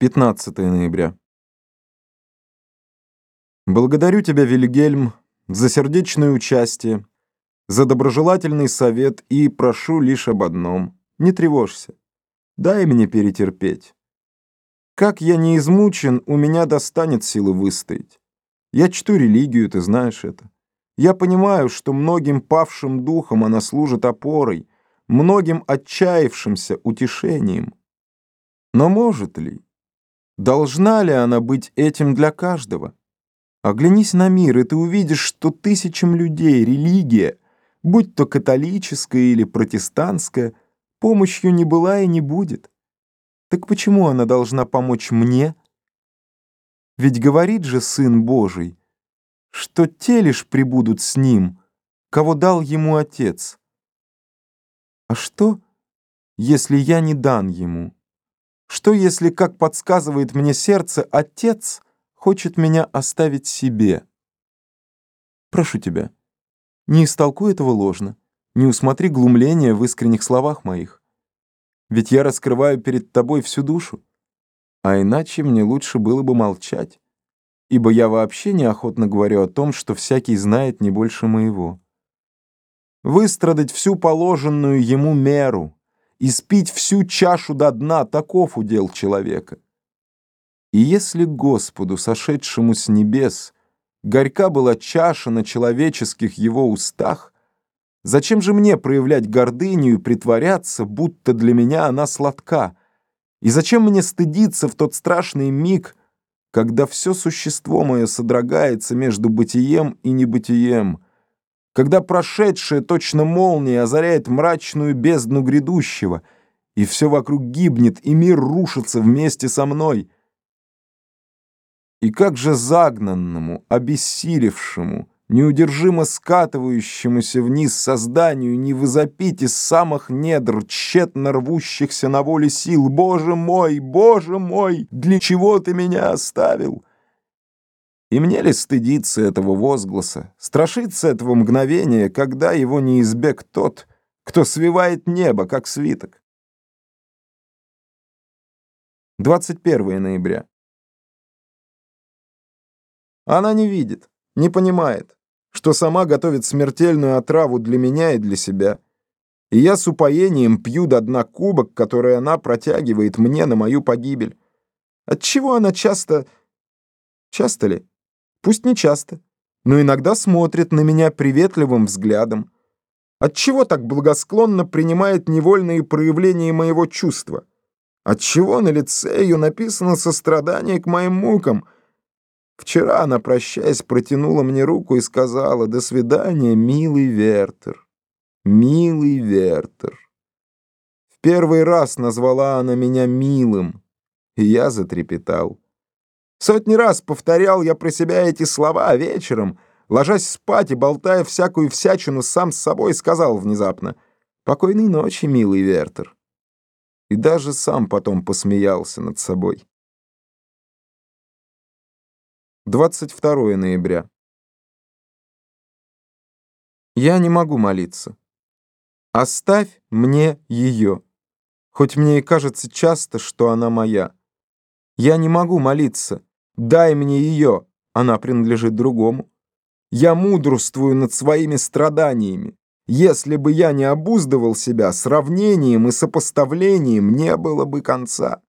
15 ноября. Благодарю тебя, Вильгельм, за сердечное участие, за доброжелательный совет и прошу лишь об одном. Не тревожься. Дай мне перетерпеть. Как я не измучен, у меня достанет силы выстоять. Я чту религию, ты знаешь это. Я понимаю, что многим павшим духом она служит опорой, многим отчаявшимся утешением. Но может ли? Должна ли она быть этим для каждого? Оглянись на мир, и ты увидишь, что тысячам людей религия, будь то католическая или протестантская, помощью не была и не будет. Так почему она должна помочь мне? Ведь говорит же Сын Божий, что те лишь прибудут с Ним, кого дал Ему Отец. А что, если я не дан Ему? Что, если, как подсказывает мне сердце, отец хочет меня оставить себе? Прошу тебя, не истолкуй этого ложно, не усмотри глумления в искренних словах моих. Ведь я раскрываю перед тобой всю душу, а иначе мне лучше было бы молчать, ибо я вообще неохотно говорю о том, что всякий знает не больше моего. Выстрадать всю положенную ему меру — и спить всю чашу до дна, таков удел человека. И если Господу, сошедшему с небес, горька была чаша на человеческих его устах, зачем же мне проявлять гордыню и притворяться, будто для меня она сладка? И зачем мне стыдиться в тот страшный миг, когда все существо мое содрогается между бытием и небытием, когда прошедшее точно молния озаряет мрачную бездну грядущего, и все вокруг гибнет, и мир рушится вместе со мной. И как же загнанному, обессилевшему, неудержимо скатывающемуся вниз созданию не возопить из самых недр, тщетно рвущихся на воле сил, «Боже мой, Боже мой, для чего ты меня оставил?» И мне ли стыдиться этого возгласа, страшиться этого мгновения, когда его не избег тот, кто свивает небо, как свиток? 21 ноября. Она не видит, не понимает, что сама готовит смертельную отраву для меня и для себя. И я с упоением пью до дна кубок, который она протягивает мне на мою погибель. Отчего она часто... Часто ли? Пусть не часто, но иногда смотрит на меня приветливым взглядом. Отчего так благосклонно принимает невольные проявления моего чувства? Отчего на лице ее написано сострадание к моим мукам? Вчера она, прощаясь, протянула мне руку и сказала «До свидания, милый Вертер, милый Вертер». В первый раз назвала она меня милым, и я затрепетал. Сотни раз повторял я про себя эти слова, а вечером, ложась спать и болтая всякую всячину сам с собой, сказал внезапно «Покойной ночи, милый Вертер». И даже сам потом посмеялся над собой. 22 ноября. Я не могу молиться. Оставь мне ее, хоть мне и кажется часто, что она моя. Я не могу молиться, Дай мне ее, она принадлежит другому. Я мудрствую над своими страданиями. Если бы я не обуздывал себя, сравнением и сопоставлением не было бы конца.